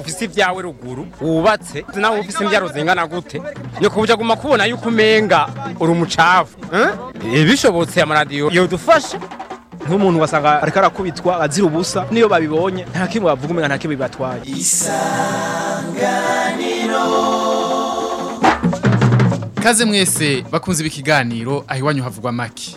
ufise ibyawe ruguru wubatse. Nawe ufise imbyaro zingana gute? Ni kubuja guma kubona yuko umenga uri umucafu eh? bishobotse amaradiyo yodufasha. Nk'umuntu wasanga ariko arakubitwa azira ubusa niyo babibonye nta kimwe bavuga umenga nta kimwe bibatwaye. Kaze mwese bakunze ikiganiro aho iwanyu havugwa maki.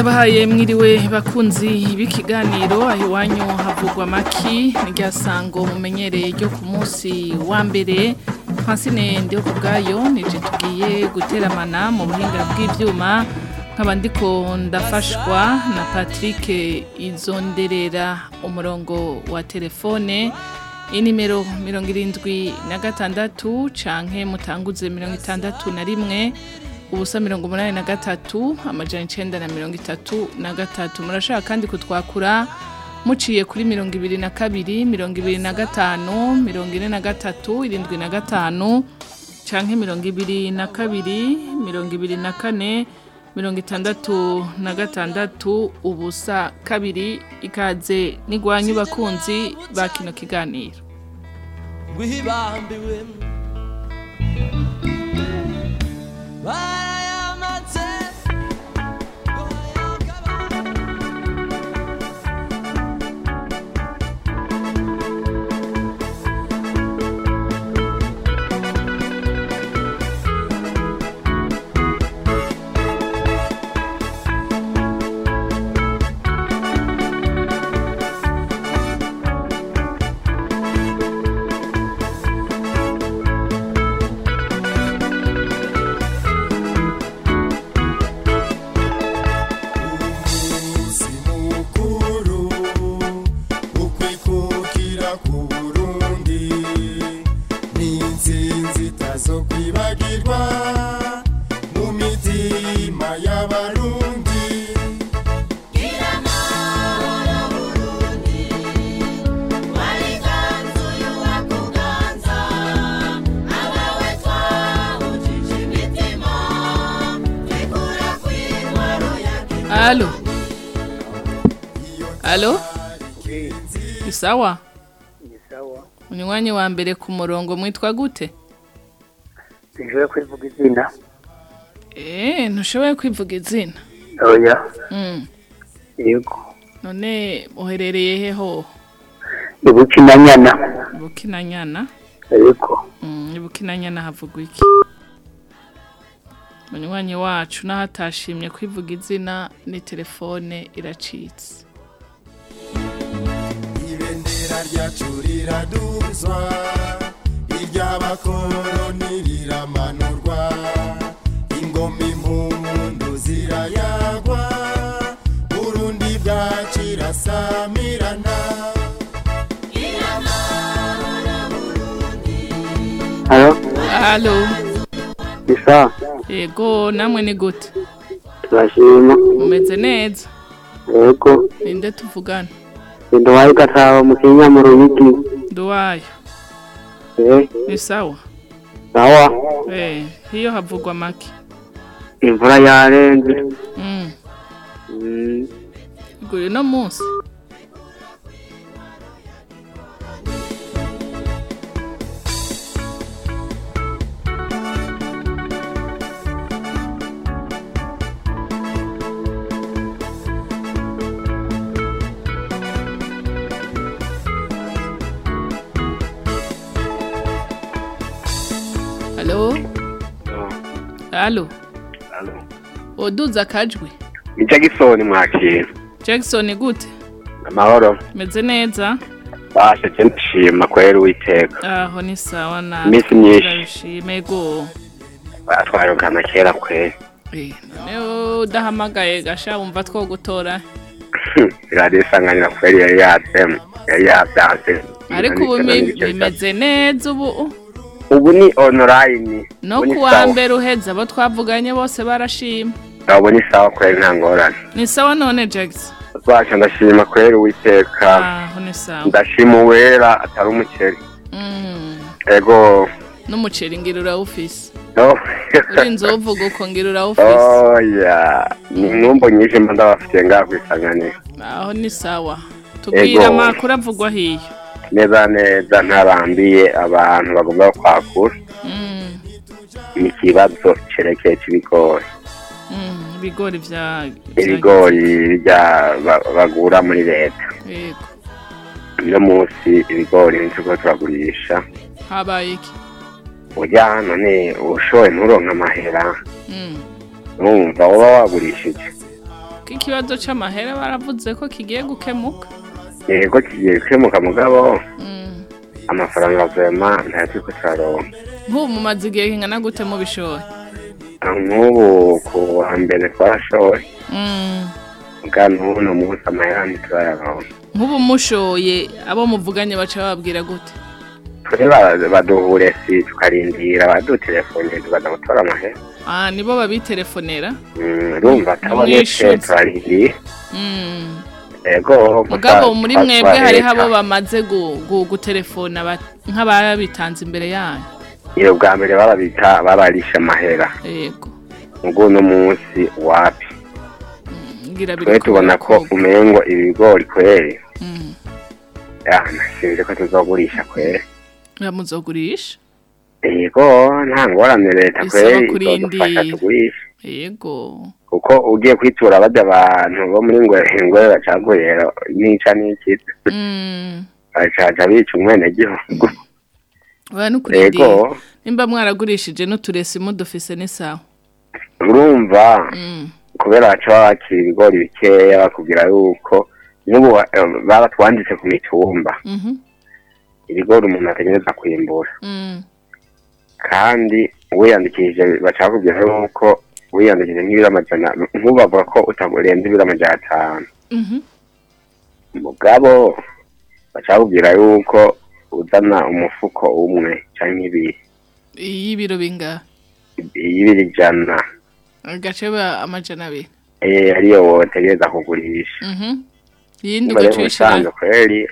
Ndabahaye mwiriwe bakunzi b'ikiganiro aho iwanyu havugwa amaki n'irya sango mumenyereye ryo ku munsi wa mbere. Francine ndiho ku bwayo nije tugiye guteramana mu buhinga bw'ibyuma nkaba ndiko ndafashwa na Patrick Izonderera umurongo wa telefone. Inimero mirongo irindwi na gatandatu canke mutanguze mirongo itandatu na rimwe. Ubusa mirongo umunani na gatatu amajana icenda na mirongo itatu na gatatu. Murashaka kandi kutwakura muciye kuri mirongo ibiri na kabiri mirongo ibiri na gatanu mirongo ine na gatatu irindwi na gatanu canke mirongo ibiri na kabiri mirongo ibiri na kane mirongo itandatu na gatandatu ubusa kabiri ikaze n'igwanyu bakunzi ba kino kiganiro. Wibambiwe Isawa. sawa Unywanyi wa mbere ku murongo mwitwa gute? sinshobora kwivuga izina Eh, ntushoboye kwivuga izina. oya Mm. yego None uherereye he ho? ibukinanyana Bukinanyana. yego Mm, ibukinanyana havugwa iki? Munywanyi wacu nahatashimye kwivuga izina ni telefone iracitse. Ryacu riraduzwa iry'abakoroni riramanurwa ingoma impundu zirayagwa burundi bwacu irasamirana halo isa Yego namwe ni gute? turashima Umeze neza? yego Ninde tuvugana? Nduwaye gataba mu kenya mu ruyigi Nduwayo. eh Ni sawa? sawa Eh, hiyo havugwa make. imvura yarenze Mm. Mm, Guri no munsi. Halo? Oduza akajwi? ni jagisoni mwakira Jackson gute? Amahoro. Meze neza? Bashe je ndashima kwera uwiteka. Aho ni sawa na Iminsi myinshi. go batwarukana kera kwera Eh, none udahamagaye gasha wumva twogutora. Radiyo isanganira kwera yari yatsemo yari yabyanze ariko ubu bimeze neza ubu. Ubu ni online. No kuwa mbere uheze abo twavuganye bose barashima. Ubu ni sawa kwera nta ngorane. Ni sawa none Jackson bashe ndashima kwera uwiteka. Sawa. Ndashima uwera atari umuceri. Mm, ego. N'umuceri ngira urawufise urinze uvuga uko ngira urawufise oya ni numbo nyinshi mba ndabafitiye ngaha kwisanganira aho ni sawa. Tubwira Ego. amakuru avugwa hiyo. Neza neza ntarambiye abantu bagomba kwakura. Mm, ni ikibazo cerekeye c'ibigori mm, ibigori ibigori bya ba- bagura muri leta. Uno munsi ibigori nituko turagurisha. Habaye iki? Urya none ushoye nturonka amahera. Mm. numva woba wagurishije. Ko ikibazo c'amahera baravuze ko kigiye gukemuka? Yego kigiye kwimuka mugabo amafaranga vema ntayo turiko turaronka nk'ubu mumaze igihe kingana gute mubishoye nk'ubu ku wa mbere twarashoye bwa n'uno munsi amahera ntiturayaronka nk'ubu mushoye abo muvuganye baca bababwira gute twe ba- baduhure si tukarindira badutelefone tukaza gutora amahera ah nibo babitelefonera urumva atabonetse Mwishuzi. Mm. mugabo muri mwebwe hariho abo bamaze gu- gu- gutelefona ba- nk'ababitanze imbere yanyu. Iyo bwa mbere barabita babarisha amahera. Yego. Ubwo uno munsi wapi ngira twe tubona ko umengo ibigori kweri. Mm. nasinze ko tuzogurisha kweri. Ya muzogurisha? Yego nta ngorane leta kweri izodufasha tugurisha yego kuko ugiye kwitura bajya abantu bo muri ngwe ingwe bacaguye nica n'ikiza Mm. bacaca bica oya nukurindira yego nimba mwaragurishije n'uturesi mudufise ni sawa urumva Mm. kubera baca bakira ibigori bikeya bakubwira yuko n'ubu eh, baratwanditse ku mitumba Mhm. ibigori umuntu ategereza kwimbura Mm. kandi wiyandikishije baca bakubwira yuko wiyandikishije nk'ibiro amajana nk'ubu bavuga ko utarenze ibiro amajana atanu. Mhm. mugabo baca bakubwira yuko uzana umufuko umwe canke ibiri. Y'ibiro bingahe? Y'ibiri ijana agace amajana abiri. Eh, ariyo wotegereza kugurisha. Mhm. iyindi musanze kweri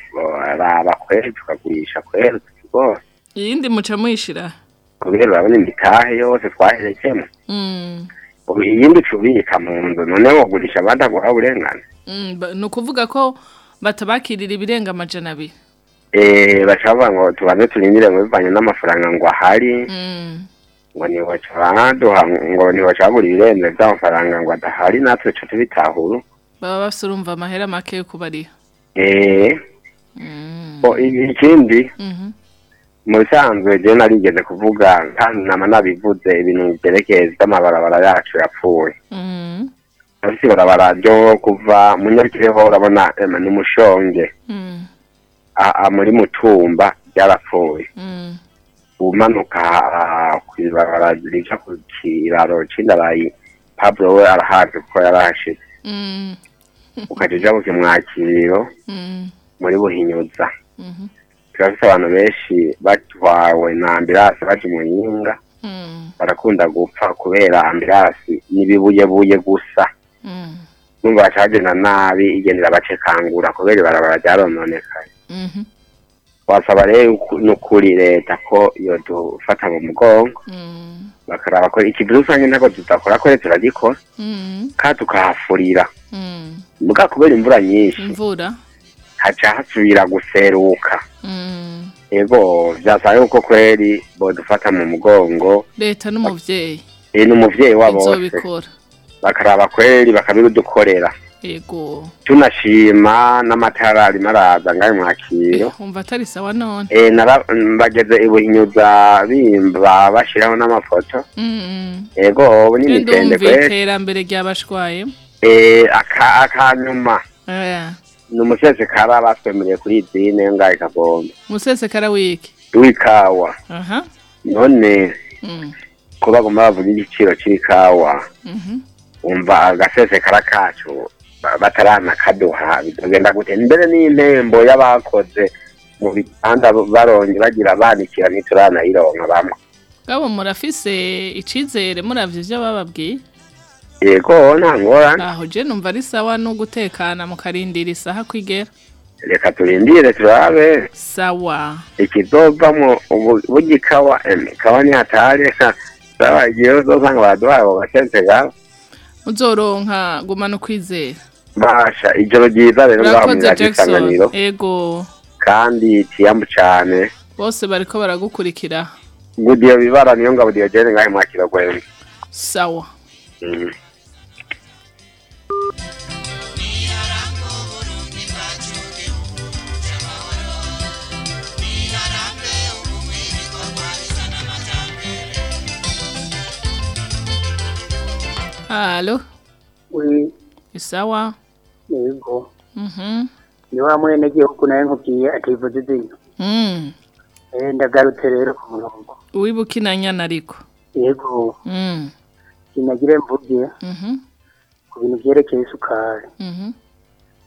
baraba kweri tukagurisha kweri utukigori iyindi muca muyishira kubera urabona imitahe yose twaherekemo. Mm. Ubu iyindi ucubika mu nzu none wogurisha badaguha uburenganzira Mm, ni ukuvuga ko batabakirira ibirenga amajana abiri eh baca bavuga ngo tubanze turindire ngo bivanye n'amafaranga ngo ahari Mm. ngo ntibaca baduha ngo ntibaca bagura ibirenze by'amafaranga ngo adahari natwe tuca tubitahura baba bafise urumva amahera make yo kubariha eh Mm. ikindi Mhm. Mu bisanzwe je narigeze kuvuga kandi nama nabivuze ibintu byerekeye by'amabarabara yacu yapfuye Mm. afise ibarabara ryo kuva mu nyarukireho urabona ema n'umushonge Mm. muri mutumba byarapfuye Mm. umanuka ah, kw'ibarabara rija ku kiraro c'indarayi pablo we arahazi kuko yarahashitse Mm. ukaja uja ku kimwakiriro muri buhinyuza Turafise abantu benshi batwawe na ambirasi baje muyinga Mm. barakunda gupfa kubera ambirasi n'ibibuyebuye gusa. Mm. numva baca bagenda nabi igendera bacekangura kubera ibarabara ryarononekaye. Mhm. wasaba rero uku- n'ukuri leta ko yodufata mu mugongo. Mm. bakaraba ko ikintu rusange ntabwo tudakora ko leta turagikora kandi tukahafurira. Muga kubera imvura nyinshi. Imvura. Haca hasubira guseruka. Mm. yego vyasaba yuko kweri bodufata mu mugongo. Leta n'umuvyeyi. E n'umuvyeyi wabo bose. Bakaraba kweri bakabidukorera. Yego. Tunashima n'amatara arimo araza ngayo mwakiro. Umva atari sawa none. E nara bageze ibuhinyuza bimba bashiraho n'amafoto. Mm. yego ubu Kandi n'imitende wumva kweri. iterambere ryabashwaye. E aka akanyuma Eh, ni umusesekara batwemereye kuri idine ngaho ikavoma musesekara wiki? W'ikawa. None mm, ko bagomba bavuga igiciro c'ikawa mhm. umva agasesekara kacu ba- bataranakaduha. Bizogenda gute? Mbere n'impembo y'abakoze mu bitanda baronge bagira banikira ntituranayironka bamwe Gabo murafise icizere muravye ivyo bababwiye? Yego nta ngorane. Aho je numva ari sawa no gutekana mukarindira isaha kwigera. Reka turindire turabe. Sawa. Ikizovamwo burya ikawa ikawa nihatari saba igihe uzosanga baraduhaye abo basesekara uzoronka gumana ukwizera basha ijoro ryiza rero ngaho urakoze mwiraje Jackson. isanganiro ego. Kandi tiyambu cane. Bose bariko baragukurikira. Gudiyo bibara niyo ngabo diyogene ngahe mwakiro gwembe sawa. Mm. Halo. Oui. isawa yego mhm. Ni wa mwene gihugu naye nkubwiye ativuze izina Mhm. eh ndagarutse rero ku murongo wibukina nyana ariko yego Mhm. Kinagire mvugiye. mhm bintu byerekeye isukari. Mhm.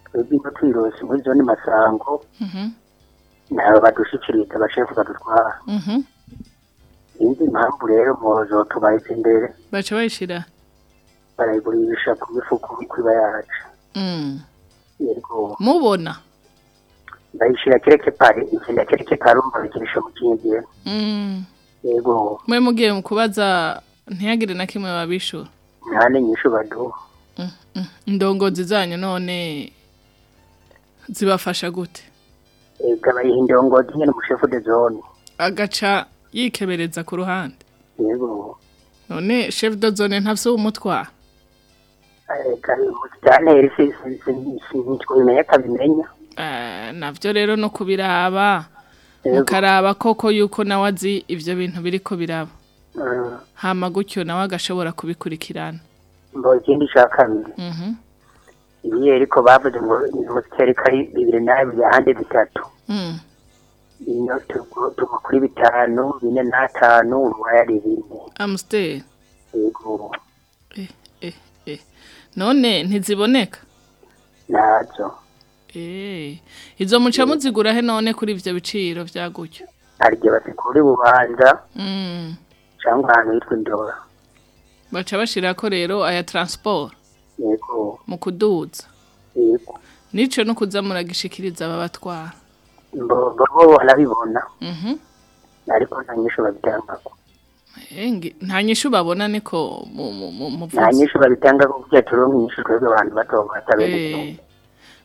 Twebwe ino twirose muri zone masango. Mhm. Ntawe badushikiriza abashefu badutwara. Mhm. Sinzi impamvu rero muzo tubahize imbere. Baca bayishira. Barayigurisha ku mifuko kwiba yacu. Mm. Mubona. Bayishira kereke pare ikinda kereke pare umva bikirisha mu kindi. Mm. Yego. Mwe mugiye mu kubaza ntiyagire na kimwe babishura nta n'inyishu baduha. Indongozi zanyu none zibafasha gute? Ega bayiha indongozi nyene umushefu de zone? Agaca yikebereza ku ruhande. Yego. None chef de zone ntafise umutwara akabimenya Eh, navyo rero no kubiraba. Mukaraba koko yuko nawe azi ivyo bintu biriko biraba. Hama gutyo nawe agashobora kubikurikirana. Mbo ikindi ca kabiri mhm ibiye ariko bavuze ngo musiteri kari bibiri n'abiri ahandi bitatu. Mm. tugu- tugwa kuri bitanu bine n'atanu uruwaya ari bine. Yego eh, eh, eh. none ntiziboneka? Eh. izo muca muzigura he none kuri ivyo biciro vya gutyo? Hari igihe bazikura bubanza mm. cyangwa ahantu hitwa indora. Baca bashirako rero aya transport. Yego. Mu kuduza. Yego. Nico no kuza muragishikiriza ababatwara bo bo barabibona mhm. Ariko nta nyishu babitangako Engi, nta babona niko mu nta nyishu babitangako kugira turonke inyishu twebwe abantu bato batabere Eh.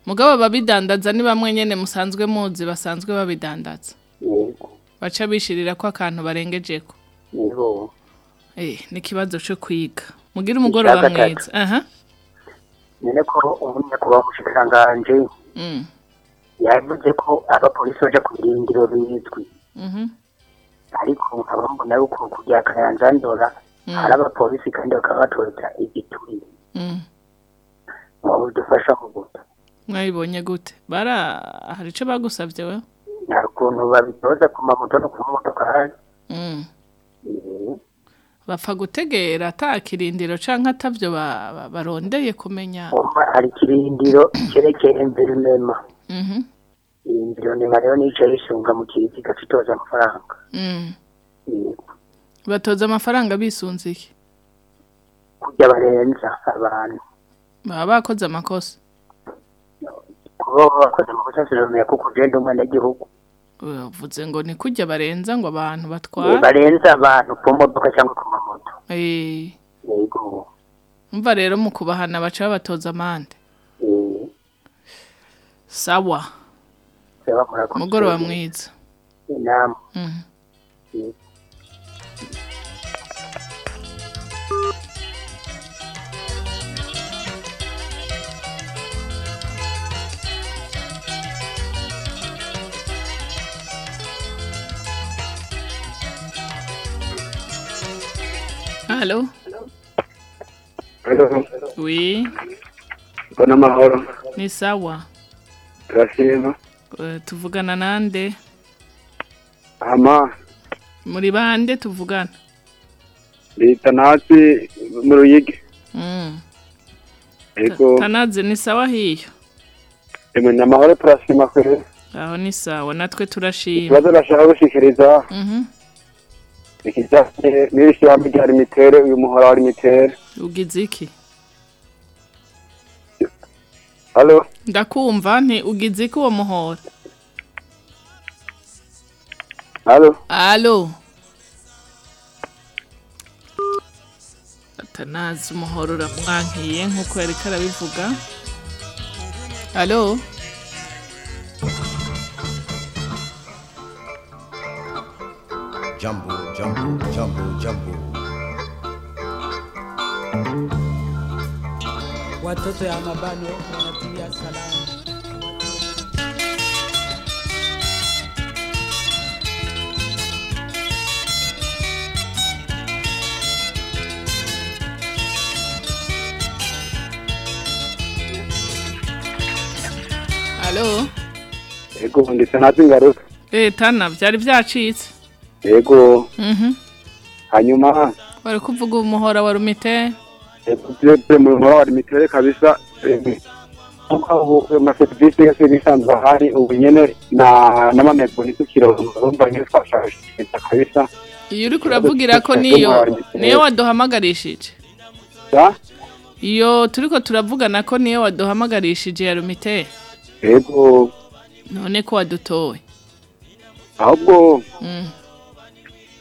Mugabo babidandaza ni bamwe nyene musanzwe muzi basanzwe babidandaza. yego. Baca bishirira ko akantu barengejeko. yego. Eh, ni kibazo cyo kwiga. Mugira umugoroba mwiza. Aha. nyine ko umunyakubaho umushikiranganji Mm. yavuze ko abapolisi baja ku birindiro bizwi Mhm. ariko nkaba mbona yuko kujya kayanza ndora hari abapolisi kandi bakaba batoreta igituri Mm. waba udufasha mu guta Mwabibonye gute? Bara hari ico bagusavye we? nta kuntu babitoza ku mamoto no ku mamodoka hari Mm. Bapfa gutegera ata kirindiro ba- ba- barondeye kumenya. hari ikirindiro cyerekeye environema Mhm. environema rero nico yisunga mu kizi gafitoza amafaranga Mm. Batoza amafaranga bisunze iki? kujya barenza abantu Baba bakoze amakosa. kuba bakoze amakosa sinamenya kuko ugenda umwana w'igihugu Uvuze ngo ni kujya barenza ngo abantu batwara. barenza abantu ku modoka cyangwa ku mamoto Eh, yego umva rero mu kubahana baca babatoza amande. Eh, Sawa. Mugoroba mwiza. inama Mhm. Allô? Oui. mbona amahoro ni sawa. Turashima Eh, tuvugana nande. Ama. Muri bande tuvugana leta nasi mu ruyigi Mm. ego tanaze ni sawa hiyo? Emwe ni amahoro turashima kure aho ni sawa natwe turashima. Ikibazo nashaka gushikiriza. Mhm. Ikijanye n'ishyirahamwe rya limitere uyu muhora wa limitere ugize iki halo ndakumva nti ugize iki uwo muhora? Halo alo atanazi umuhoro uramwankiye nk'uko yari karabivuga alo Jambo, jambo, jambo, jambo. Watoto ya mabano wanatilia salamu. alo ego ndetse nasi ngaruka eh tana byari byacitse ego mhm. Hanyuma wari kuvuga umuhora wa rumite mu muhora wa limitere kabisa. Ubu amaserivisi yose bisanzwe ahari ubu nyene na n'amamego nisukiro urumva nyene twashashiriza kabisa. Iyo uri kuravugira ko niyo niyo waduhamagarishije? Iyo turiko turavugana ko niyo waduhamagarishije ya rumite ego none ko wadutoye ahubwo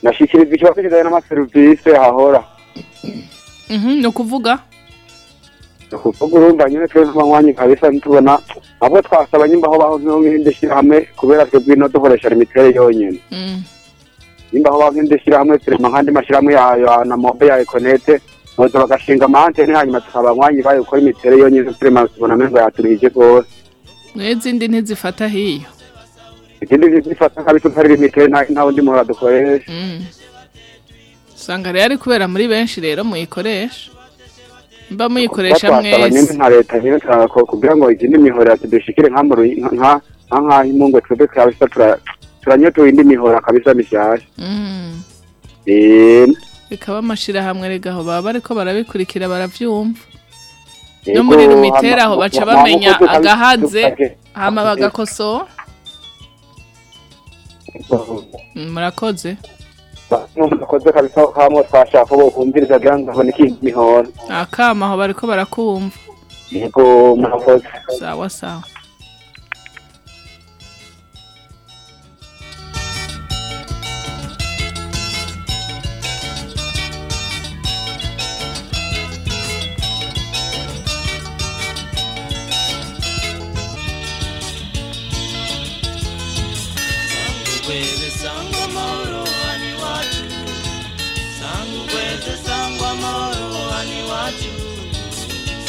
Nashikiriza ikibazo kijanye n'amaserivisi hahora Mhm, ni ukuvuga. Kuvuga urumva nyine twese nk'abanywanyi kabisa ntitubona ahubwo twasaba nyimba aho baho nk'irindi shyirahamwe kubera twebwe ino dukoresha limitere yonyine. Mm. nimba aho baho nk'irindi shyirahamwe turema nk'andi mashyirahamwe yayo na mobe ya ekonete noza bagashinga amantene hanyuma tukaba abanywanyi bayo gukora imitere yonyine turema tubona amengo yaturuhije rwose. N'izindi ntizifata hiyo. Ikindi zifata kabisa utari limitere nta wundi muhora dukoresha Mm. usanga rero ari kubera muri benshi rero muyikoresha. Mba muyikoresha mwese. nka leta nyine kugira ngo izindi mihora tudushikire nka nka nka nka nk'aho imungwe twebwe kabisa tura- turanyotewe indi mihora kabisa mishyashya. Mm. Bikaba amashirahamwe rega aho baba bariko barabikurikira baravyumva. No muri rumitera aho baca bamenya agahaze hama- bagakosora Mm, murakoze. Murakoze kabisa hamwe twashaka ko bokumviriza kugira ngo haboneke indi mihora akama aho bariko barakumva. Yego murakoze. Sawa sawa.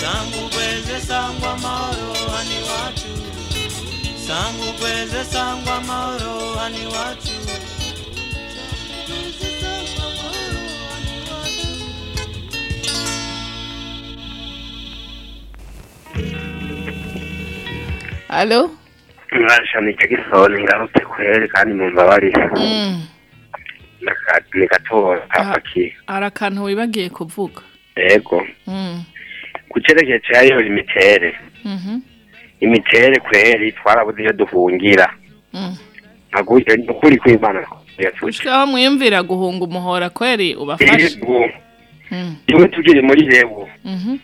Sangu kweze sangwa moro ani wacu Sangu kweze sangwa moro ani wacu alo? Mwasha ni gisoni ngarutse kweri kandi mumbabarire Mm. Naka- ni gatoya kapakiye hari akantu wibagiye kuvuga yego Mm. Ku cerekeye cayo imitere imitere kweri twarabuze iyo duhungira Mm. Ni ukuri kw'imana gushikaho mwiyumvira guhunga umuhora kweri ubafashe Yego. Mm. rimwe tugire muri rebu Mhm.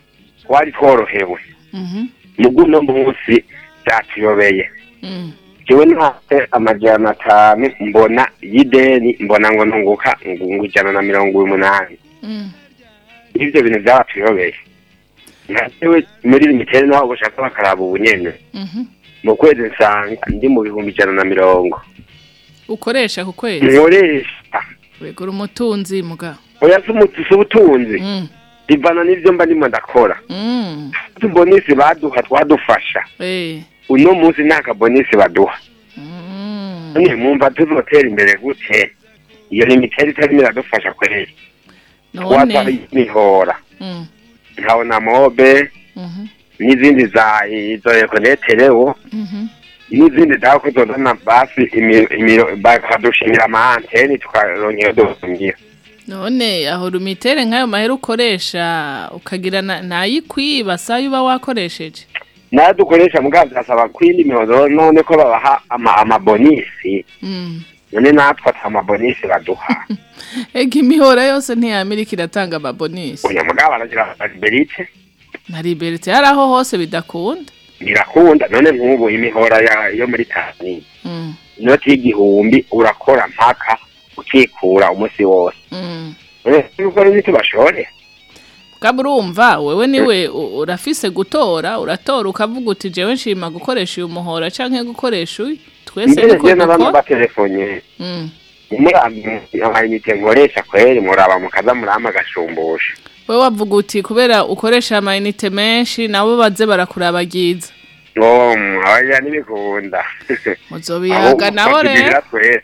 twari tworohewe Mhm. mugu uno munsi vyatuyobeye Mm. jewe ntafite amajana atanu mbona y'ideni mbona ngo ntunguka ngungu ijana na mirongo umunani ivyo bintu vyabatuyobeye nkajewe muri limitere naho gushaka bakaraba ubunyene Mhm. mu kwezi nsanga ndi mu bihumbi ijana na mirongo. Ukoresha ku kwezi? Nkoresha. Wegura umutunzi muga. Oya si ubutunzi. Mm. bivana n'ivyo mba ndimo ndakora. Mm. utubonisi baduha twadufasha. Eh. uno munsi nta kabonisi baduha. None mwumva tuzotera imbere gute? Iyo limiteri itarimo iradufasha kweri. None. Twatwara imihora. Mm. Nkabona mobe Mhm. n'izindi za izo ekoneterewo n'izindi za kuzozana basi bakadushimira ama anteni tukarongera dusumira none aho rumitere nk'ayo mahera ukoresha ukagira na- ntayikwiba sayo uba wakoresheje na yo dukoresha mugabo turasaba kwindi none ko babaha ama- amabonisi Mm. None natwe ata amabonisi baduha. Ega imihora yose ntiyamirika iratanga amabonisi unya mugabo baragira liberite na liberite hari aho hose bidakunda? Birakunda. None nk'ubu imihora yo muri tanzania. Mm. inoti y'igihumbi urakora mpaka ukikura umunsi wose. Mm. none yuko n'ibiti bashore Kaba urumva wewe ni we urafise gutora uratora ukavuga uti jewe nshima gukoresha uyu muhora canke gukoresha uyu? Twese mbere niko je n'abana dukora batelefonye Mm. amayinite nkoresha kweri muraba mukaza murama agashumbusha wewe wavuga uti kubera ukoresha amayinite menshi nabo baze barakurabagiza abajya n'ibikunda muzobiyaga nabo rero twese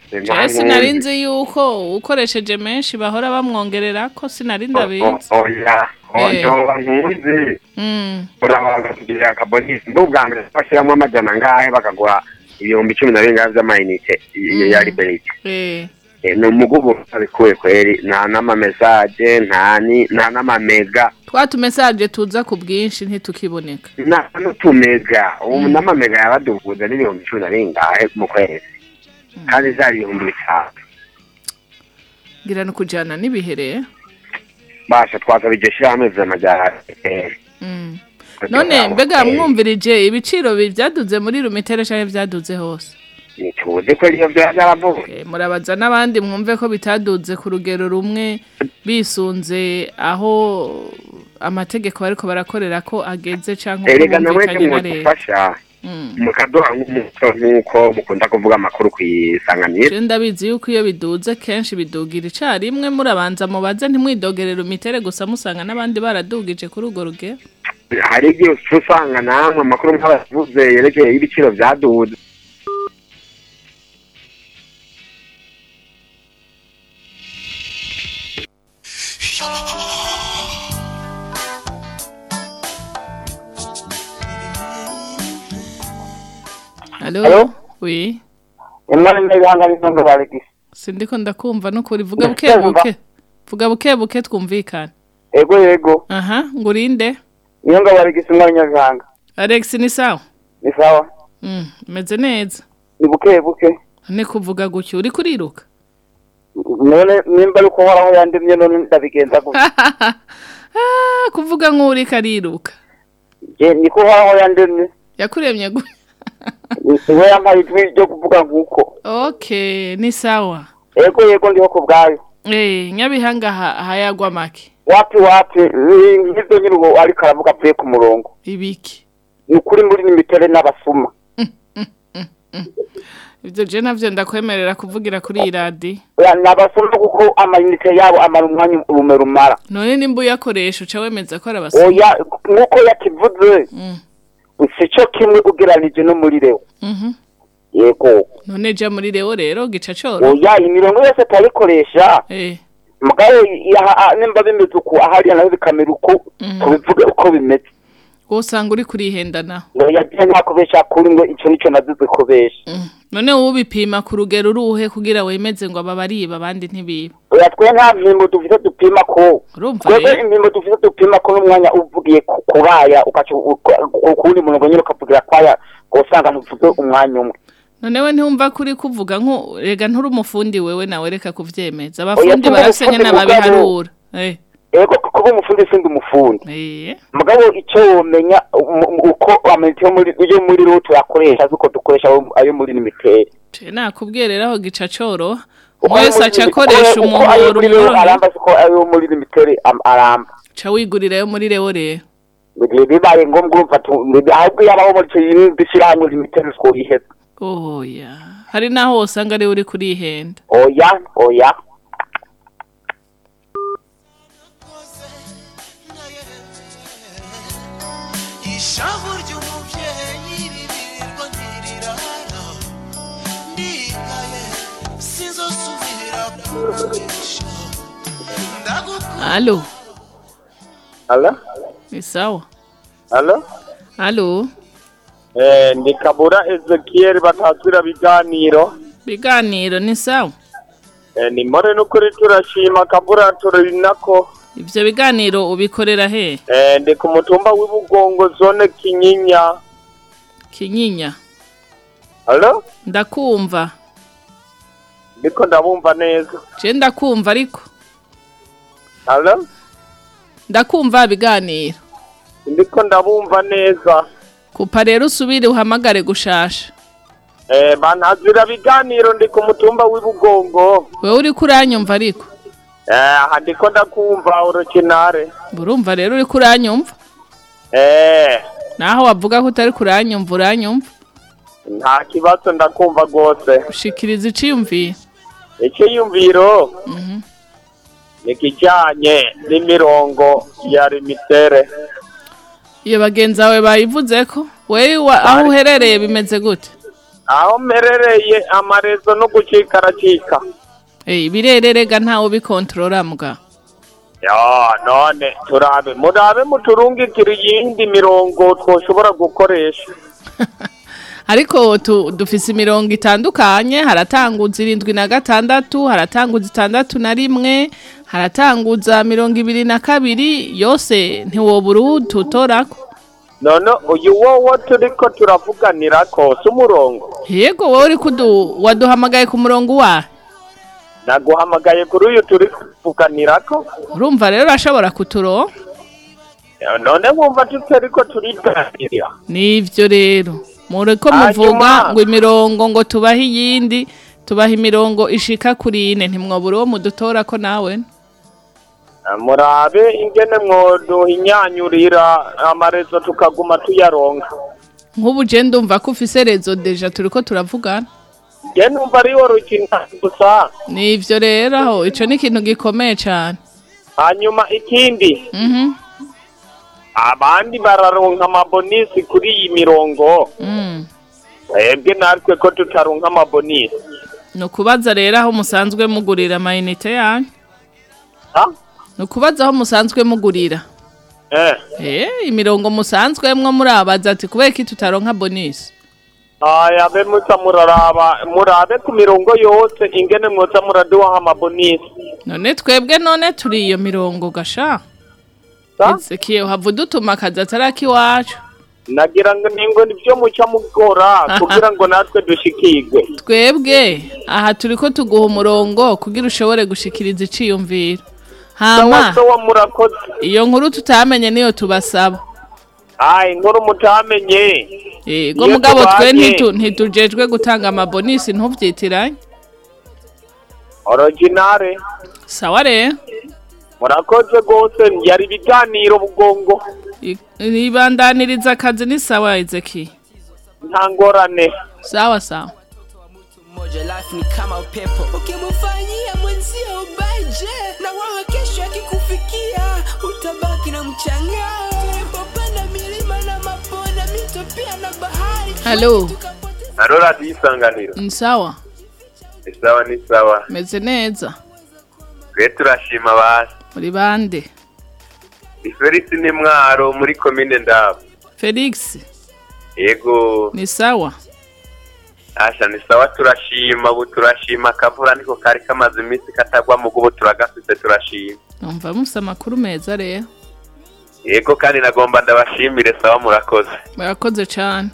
nzi yuko ukoresheje menshi bahora bamwongerera ko sinari ndabizi o- oya Eh. oyoba nkuzi Mm. uraba bakatugirira akabonisi mbere bashyiramo amajana ngahe bakaguha ibihumbi cumi na bingahe by'amayinite y- ya liberite Eh. Eh, ni umugubu abikuye kweri nta n'amamesaje nta ni- nta n'amamega. Twa tumesaje tuza ku bwinshi ntitukiboneka. Nta n'utumega ubu n'amamega yabaduguza n'ibihumbi cumi na bingahe mu kwezi. Kandi zari ibihumbi bitanu. Ngira no kujana n'ibihere. Basha twasaba iryo shyirahamwe Mm. None mbega mwumvirije ibiciro bi- vyaduze muri rumitere canke vyaduze hose. Ntituzi ko ariyo vyaba vyaravuye Eh, murabaza n'abandi mwumve ko bitaduze ku rugero rumwe bisunze aho amategeko bariko barakorera ko ageze canke uko erega namwe bumvikanye na leta mudufasha mukaduha nk'umuco nk'uko mukunda kuvuga amakuru kw'isanganiro Je ndabizi yuko iyo biduze kenshi bidugira icarimwe murabanza mubaze ntimwidogerere umitere gusa musanga n'abandi baradugije kuri urwo rugero. Hari igihe usanga namwe amakuru nk'abavuze yerekeye y'ibiciro Allo? Allo? Oui. imana n'ibihanga n'inzondo baregisi Sindiko ndakumva nukuri vuga buke buke. Vuga buke buke twumvikana. ego yego Aha, ngurinde. Niyo ngo baregisi umwanya nyabihanga Alex ni sawa? ni sawa Mm, meze neza. ni buke buke Ne kuvuga gutyo uri kuriruka. none nimba ari uko horaho yandemye none ndabigenza gutya Ah, kuvuga nk'uri kariruka. Niko horaho yandemye Yakuremye gutya. ni we yampaye ijwi ryo kuvuga nk'uko Okay, ni sawa. ego yego ndiho ku bwayo Eh, nyabihanga ha- hayagwa make. Wapi wapi nk'ibyo nyine ubu ariko aravuga avuye ku murongo Ibiki. ni ukuri muri n'imitere n'abasuma Ivyo je navyo ndakwemerera kuvugira kuri iyi radi. Ya, ni abasuma kuko amayinite yabo amara umwanya urume rumara None nimba uyakoresha uca wemeza ko ari abasuma. oya nk'uko yakivuze si cyo kimwe ugeranije no muri rewo Mhm. yego None ja muri reo rero gica coro. oya imirongo yose turayikoresha Eh. Mugabo nimba bimeze uku ahariya naho bikamera uko tubivuge uko bimeze Wosanga uri kurihenda naho. oya je ntakubesha kuri ngo ico nico nazize kubesha None wowe ubipima ku rugero uruhe kugira wemeze ngo aba bariba abandi ntibiba. oya twe nta mpimbo dufite dupima ko twebwe impimbo dufite dupima ko n'umwanya uvugiye ku- kubaya ukuwundi murongo nyine ukavugira kwaya usanga ntuvuze umwanya umwe None we ntiwumva kuri kuvuga nko rega nturi umufundi wewe nawe reka kuvyemeza. Oya, Abafundi turi barafise umufundi nyene mugabo. babiharura. Eh. ego kuba umufundi sindi umufundi Eh. mugabo icyo womenya uko amayinite yo muri ro turakoresha azi dukoresha ayo- ayo muri limiteri nakubwiye rero aho gica coro. Umwe wese aca akoresha ayo umuhoro umworoheye. aramba siko ayo muri limiteri am- aramba Ca wigurira yo muri reo rero. Bibaye ngombwa urumva ahubwo yabaho muri icyo yindi shyirahamwe limiteri twiheza Oya. Hari naho usanga ari uri kurihenda. oya oya ishavu ry'umubyeyi ribirirwa ntirirara ndikaye sinzosubira kugurisha ndagukunda Allo. Allo? Ni sawa. Allo? Halo Eh, ndi kabura Ezekiel batazwira biganiro. Biganiro ni sawa? Eh, ni more n'ukuri turashima kabura turi nako ivyo biganiro ubikorera he? Eh, ndi ku mutumba w'ibugongo zone kinyinya. Kinyinya. Halo? Ndakumva. Ndiko ndabumva neza. Je ndakumva ariko? Halo? Ndakumva biganiro. Ndiko ndabumva neza. Kupa rero usubire uhamagare gushasha. Eh, bantazwira biganiro ndi ku mutumba w'ibugongo. Wewe uriko uranyumva ariko? Eh, aha ndiko ndakumva urukinare urumva rero uriko uranyumva Eh, naho wavuga ko utari kuranyumva uranyumva nta kibazo ndakumva rwose. Ushikiriza iciyumviro? Icyiyumviro Mhm. ni kijyanye n'imirongo ya limitere iyo bagenzi bawe bayivuze ko wewe wa- aho uherereye bimeze gute? Aho mperereye amarezo no gucika aracika Eh, birererega ntawe ubikontorora mbwa. Ya none turabe. Murabe muturungikira iyindi mirongo twoshobora gukoresha. Ariko dufise imirongo itandukanye haratanguza irindwi na gatandatu haratanguza itandatu na rimwe haratanguza mirongo ibiri na kabiri. Yose ntiwobura ututorako none uyu wowo turiko turavuganirako si umurongo? Yego wowe uriko udu- waduhamagaye ku murongo wa? Naguhamagaye kuri uyu turi kuvuganirako urumva rero urashobora kuturonka none wumva tutariko turiganirira. Nivyo rero. Mureko Hanyuma- muvuga ngo imirongo ngo tubahe iyindi tubaha imirongo ishika kuri ine. Ntimwobura uwo mudutorako nawe? Murabe ingene mwoduhinyanyurira amarezo tukaguma tuyaronka. Nk'ubu je ndumva ko ufise rezo deja turiko turavugana. Je numva ari wo rukina gusa. Nivyo rero aho ico ni ikintu gikomeye cane. Hanyuma ikindi mhm. abandi bararonka amabonisi kuri iyi mirongo. Mm. twebwe natwe ko tutaronka amabonisi. Ni ukubaza rero aho musanzwe mugurira amayinite yanyu? Ni ukubaza aho musanzwe mugurira. Eh. Eh imirongo musanzwemwo murabaza ati kubera iki tutaronka bonisi aya be muza muraraba murabe ku mirongo yose ingene mwoza muraduha amabonisi none twebwe none turi iyo mirongo gasha? Ezekiel hava udutuma akazi ataraki iwacu nagira ngo ningo nivyo muca mugora kugira ngo natwe dushikirwe. Twebwe aha turiko tuguha umurongo kugira ushobore gushikiriza iciyumviro. Hama. Sawa sawa murakoze. Iyo nkuru tutamenye niyo tubasaba. Ai inkuru mutamenye. Yego Iyo mugabo twe ntitujejwe gutanga amabonisi ntuvyitiranye originale. Sawa rero murakoze rwose yari ibiganiro bugongo. Ribandaniriza akazi ni sawa Ezekiel nta ngorane. Sawa sawa. Moja life ni kama upepo. Ukimfanyia mwenzio wewe kesho yakikufikia utabaki na mchangao tulipopanda milima na mabonde mito pia na bahari. Halo. Haro radiyo isanganiro ni sawa? Ni sawa ni sawa. Meze neza twe turashima basi muri bande. Ni felix ni mwaro muri komine ndabo felix. Yego. Ni sawa ni sawa turashima ubu turashima akavura niko kari kamaze iminsi katagwa mu gubu turagafise turashima. Numva mufise amakuru meza rero. Yego kandi nagomba ndabashimire sawa murakoze. Murakoze cane.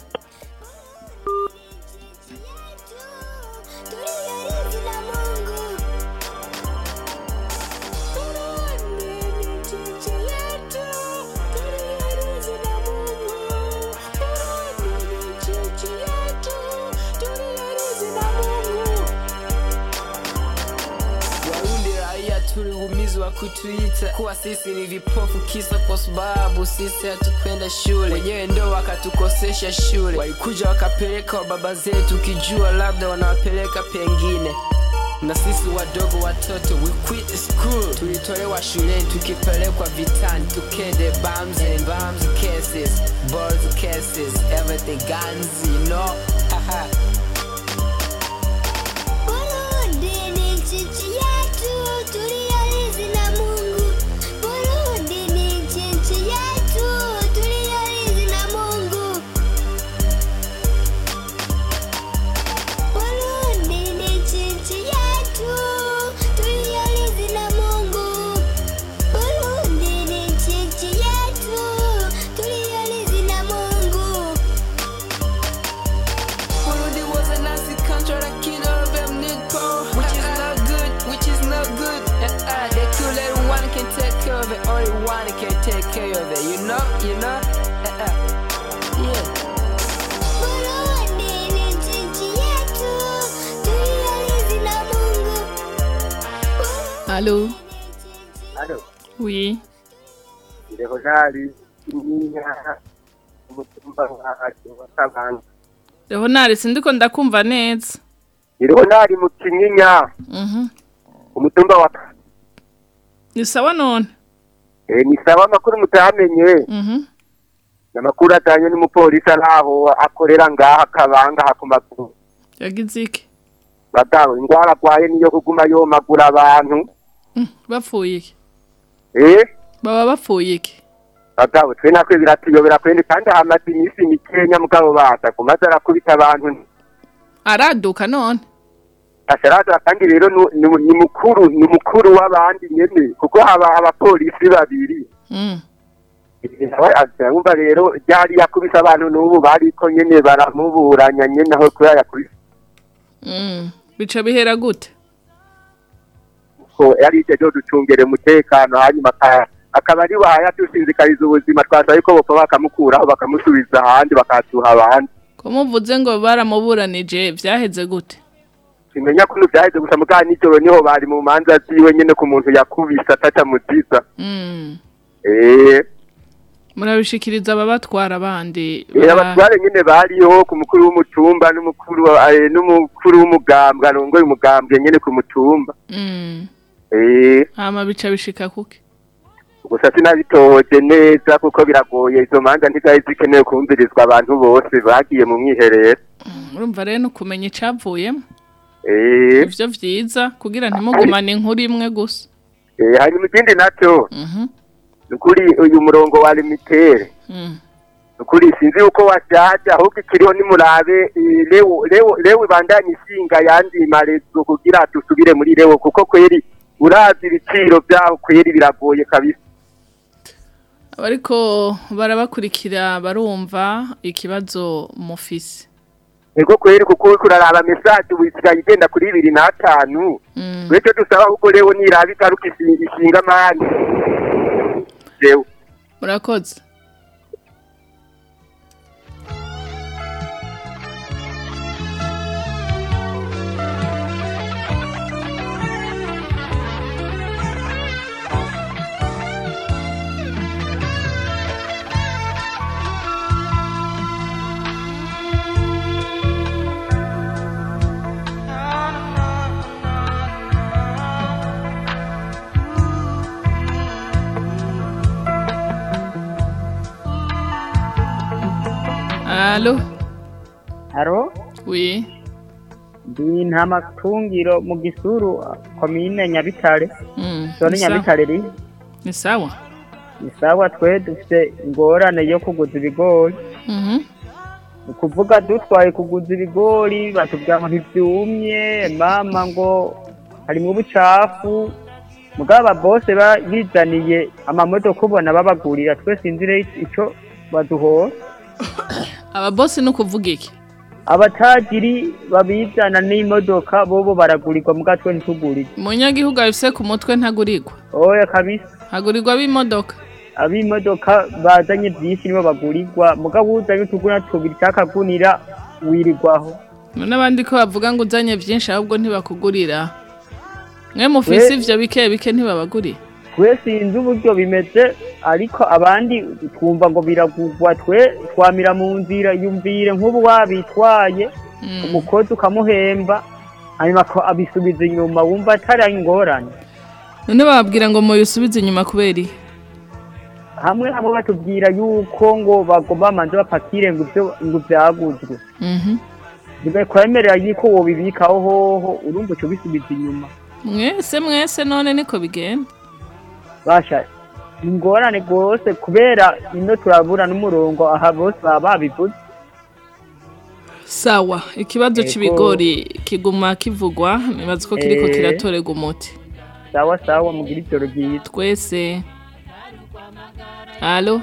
Kutuita. Kuwa sisi ni vipofu kisa kwa sababu sisi hatukwenda shule. Wenyewe ndo wakatukosesha shule. Walikuja wakapeleka wa baba zetu kijua labda wanawapeleka pengine. Na sisi wadogo watoto we quit school. Tulitolewa shuleni tukipelekwa vitani. Tukende bombs and bombs cases balls cases everything guns you know Allô Allô Oui. Kabanga Leonard sindiko ndakumva neza. Leonari mu Kinyinya Mhm. umutumba wa Ni sawa none. Eh ni sawa amakuru mutamenye Mhm. amakuru atanye n'umupolisi araho akorera ngaha Kabanga hakumakuru Yagize iki? bagawe ingwara agwaye niyo kuguma yomagura abantu Mm, Bapfuye iki? eh Baba bapfuye iki? bagawe twe natwe biratuyobera kwende kandi hamaze iminsi mikenya mugabo baza kumaze arakubita abantu Araduka none. asharaza kandi rero ni mukuru ni mukuru w'abandi nyene kuko haba abapolisi babiri Mm. nawe azumva rero ryari yakubise abantu n'ubu bariko nyene baramuburanya nyene aho kubera yakubise Mm. Bica bihera gute? Ko yari ije ducungere umutekano hanyuma aka- akaba ari wahaya dusinzikariza ubuzima twasaba ko bopfa bakamukuraho bakamusubiza ahandi bakatuha abandi Ko muvuze ngo baramuburanije vyaheze gute? simenya ko vyaheze gusa mugabo nijoro ni ho bari mu manza ziwe nyene ku muntu yakubise ataca muziza Mm. eh Murabishikiriza ababatwara abandi. Eh, abatware nyene bariho ku mukuru w'umutumba n'umukuru eh, n'umukuru w'umugambwe arongoye umugambwe nyene ku mutumba Mm. eh Hama bica bishika kuki? gusa sinabitohoje neza kuko biragoye izo manza ntizari zikenewe kumvirizwa abantu bose bagiye mu mwiherero Urumva rero no kumenya icavuyemo. eh Ivyo vyiza kugira ntimugumane inkuru imwe gusa. eh hanyuma ikindi naco Mhm. nukuri uyu murongo wa limitere Mm. nukuri sinzi uko washaje ahubwo ikiriho nimurabe eh, lewo lewo lewo ibandanye isinga yandi marezo kugira dusubire muri lewo kuko kweri urazi ibiciro vyaho kweri biragoye kabisa Ariko barabakurikira barumva ikibazo mufise. ego kweri kuko uriko uraraba message wisigaye igenda kuri bibiri n'atanu Mm. Wecho dusaba ahubwo lewo niraba ikaruka isi- ishinga amande Murakoze. Allô Haro, Oui. ndi nta matungiro mu gisuru komine Nyabitare. Mm. Ni sawa. Nyabitare ri. Ni sawa. Ni sawa twe dufite ingorane yo kuguza ibigori. Mhm. Ni ukuvuga dutwaye kuguza ibigori batubwira ngo ntibyumye mama ngo harimo ubucafu mugabo bose ba- bizaniye amamodoka ubona babagurira twe sinzi rero ico baduhora Aba boss no kuvuga iki? abatagiri babizana n'imodoka bobo baragurirwa muga twe ntitugurirwe Munyagihugu afise ku mutwe ntagurirwa. oya kabisa Hagurirwa b'imodoka. ab'imodoka bazanye byinshi nibo bagurirwa mugabo uzanye utuguna tubiri cyakagunira wirirwaho None abandi ko bavuga ngo uzanye byinshi ahubwo ntibakugurira. Mwe mufise We- ivyo bike bike ntibabagurira. Twe sinzi uburyo bimeze ariko abandi twumva ngo biragurwa twe twamira mu nzira yumvire nk'ubu wabitwaye umukozi ukamuhemba hanyuma ko abisubiza inyuma wumva atari ingorane None bababwira ngo muyusubize inyuma kubera iki? hamwe hamwe batubwira yuko ngo bagomba bamanze bapakire ngo ibyo ngo byaguzwe Mhm. bigakwemerera yuko wobibikaho hoho urumva uca ubisubiza inyuma Mwese mwese none niko bigenda. Basha ingorane rwose kubera ino turabura n'umurongo aha bose baba babivuze Sawa, ikibazo Ego. c'ibigori kiguma kivugwa, nibaza ko kiriko Eh. kiratorega umuti. sawa sawa mugira ijoro ryiza Twese. Alo,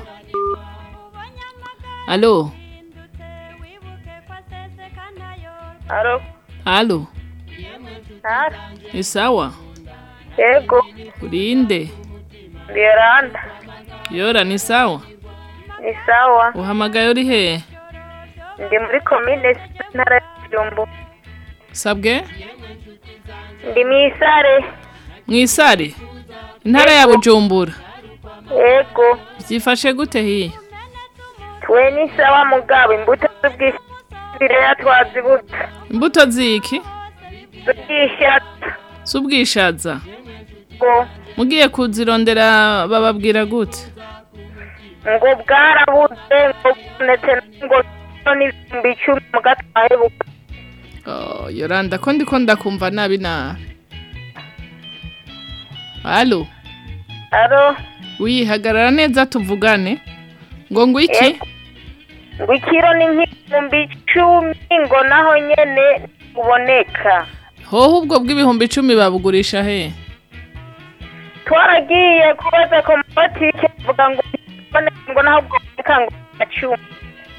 Allo? ah, Ni sawa? yego, Urinde? Yolanda yora ni sawa? Ni sawa. Uhamagaye uri hehe ndi muri komine ntara ya Byumbu. Sabwe? Ndi mu isare. Mwisare intara ya bujumbura. Yego. Byifashe gute hiyo twe ni sawa mugabo imbuto z'ubwishyira twazibuta imbuto ziki? Ngo mugiye kuzirondera bababwira gute? ngo bwarabuze ngo ndetse ngo n'ibihumbi icumi mu gatwaye Oh, yoranda ko ndiko ndakumva nabi nabi? Halo aro wihagarara neza tuvugane? Ngo ngo iki? Ngo ikiro ni nk'ibihumbi icumi ngo naho nyene buboneka hoho ubwo bw'ibihumbi icumi babugurisha he? Twaragiye kubaza ku mabotike bavuga ngo ngo bwoboneka ngo acumi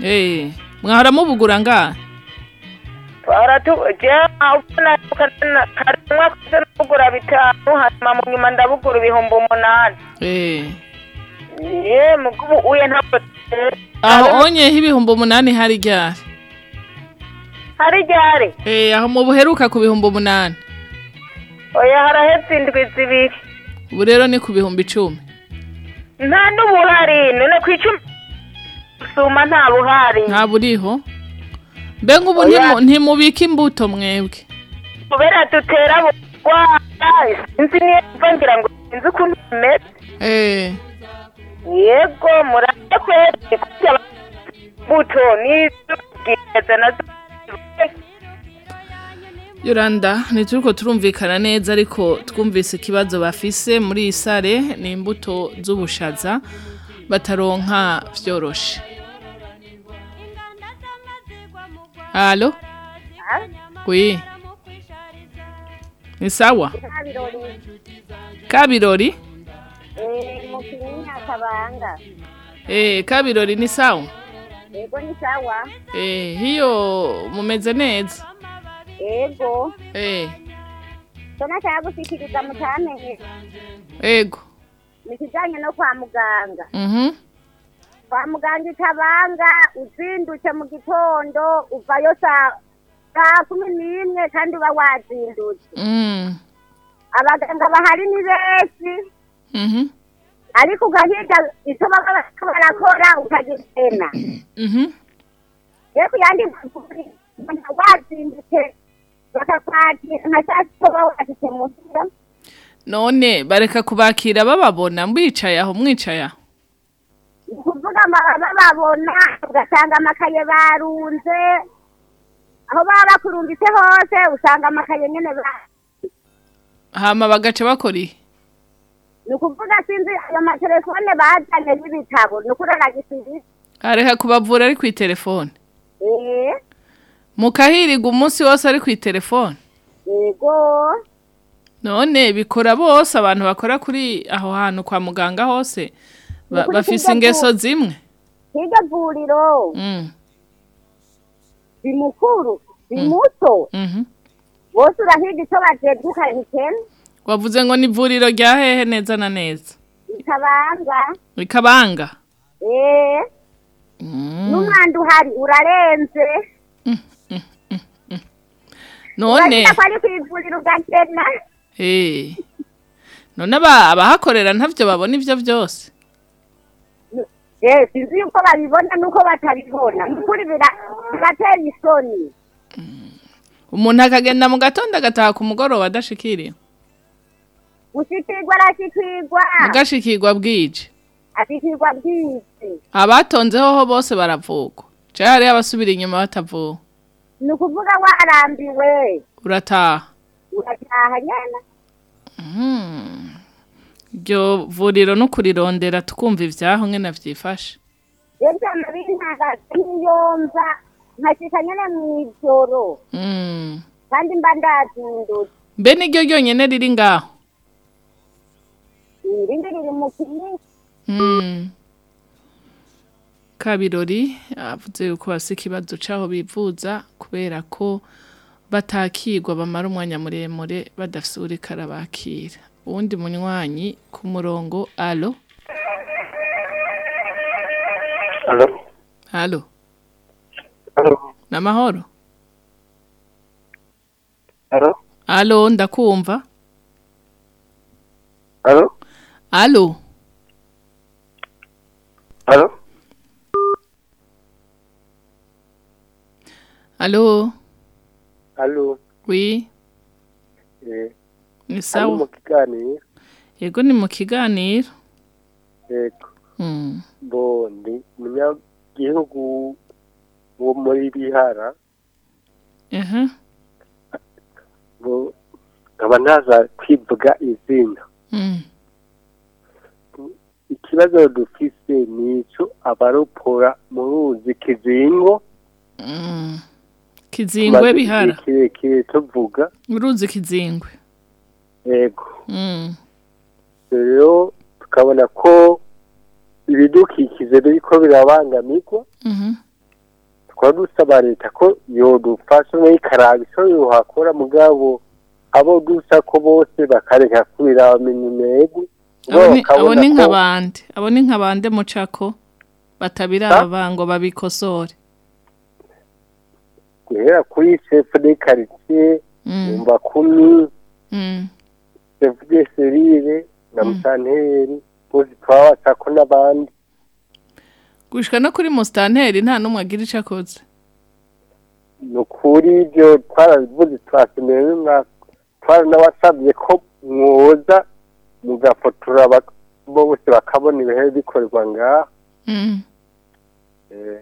Eh, mwahora mubugura ngahe twara tu jewe ubona kare umwaka uza nabugura bitanu hanyuma mu nyuma ndabugura ibihumbi umunani. Eh, ye mugubu uye ntabwo aho onyeho ibihumbi umunani hari ryari? Hari ryari? Eh, aho mu buheruka ku bihumbi umunani? Oya haraheze indwi zibiri. Ubu rero ni ku bihumbi icumi. Nta n'ubuhari none ku icumi. Suma nta buhari. Nta buriho mbe nk'ubu Oya. ntimu- ntimubika imbuto mwebwe. Kubera dutera bugwara sinzi niyo mva ngira ngo sinzi ukuntu bimeze Eh, yego murabe kwezi kurya imbuto n'iz'ubwiza na zo yoranda ntituriko turumvikana neza ariko twumvise ikibazo bafise muri iyi sare ni imbuto z'ubushaza bataronka vyoroshe. Halo wi ni sawa? Kabirori kabanga eh kabirori ni sawa? Yego ni sawa. Eh hiyo mumeze neza. Yego eh so nashaka gushikiriza mutamenye ego. Ni kijanye no kwa muganga. Mhm kwa muganga itabanga uzindutse mu gitondo uvayo saa kumi n'imwe kandi uba wazindutse. Mm. Abaganga bahari ni benshi. Mhm ariko ugahiga icyo baba barakora ukagitena mhm rero ku yandi mavuriro ubona wazindutse. None bareka kubakira bababona mbicaye aho mwicaye aho. Ama- bababona ugasanga amakaye barunze. Aho baba bakurumbitse hose usanga amakaye nyene ba hama bagaca bakora ihe ni ukuvuga sinzi ayo matelefone bazanye y'ibitabo ni ukurora gisibisi areka kubavura ari kw'itelefone eh. Mukahiriga umunsi wose ari kw'itelefone yego. None bikora bose abantu bakora kuri aho hantu kwa muganga hose Ni bafise ingeso zimwe. hirya vuriro Mm, bimukuru bimuto mhm. bose urahiga icyo bajejwe ukabikena wavuze ngo ni ivuriro rya hehe neza na neza. Ikabanga ikabanga eh. Mm. n'umwanda uhari urarenze. None ari none aba- abahakorera ntavyo babona ivyo byose eh sinzi yuko babibona nuko batabibona. Nukuri bira- biratera isoni. Umuntu akagenda mu gatondo agataha ku mugoroba adashikiriwe gushikirwa arashikirwa mugashikirwa bwije. Ashikirwa bwite abatonze hoho bose baravugwa. Hariho abasubira inyuma batavuwe. Ni ukuvuga warambiwe urataha. Urataha nyene Mm. iryo vuriro no kurirondera tukumva ivyaho ngene vyifashe rero vyama bintagaza nk'iyomva nkashika nyene mw'ijoro Mm. kandi mba ndazindutse. Mbe niryo ryonyene riri ngaho? Irindi riri mu kinisi Mm. Kabirori avuze yuko bafise ikibazo c'aho bivuza kubera ko batakirwa bamara umwanya muremure badafise uriko arabakira uwundi munywanyi ku murongo alo Alo. Alo. namahoro Alo. ndakumva Alo. Alo Alo. wi Eh. ni sawa mu kiganiro. yego ni mu kiganiro Yego. Mm. Bo ndi umunyagihugu wo muri Bihara. Aha. Bo nkaba ntaza kwivuga izina. Mm. Ikibazo dufise ni ico abaropora mu ruzi kizingo. Mm. Kizingwe bihara kirekire tuvuga. uruzi kizingwe Yego. Mm. rero tukabona ko ibidukikije biriko birabangamirwa Mhm. tukaba dusaba leta ko yodufasha n'ikaraba ico yohakora mugabo abo dusa ko bose bakareka kubira bamenya intego abo ni- abo ni nk'abande abo ni nk'abande mucako batabiraba ngo babikosore guhera kuri chefu de quartier Mm. nyumba kumi Mm. chefu de serire na musanteri bose twabacako n'abandi gushika no kuri mustanteri nta n'umwe agira ico akoze ni ukuri ibyo twarabivuze twasemeye n'umwaka twaranabasabye ko mwoza mugafotora bose bakabona ibihe bikorerwa ngaha Mm. Eh,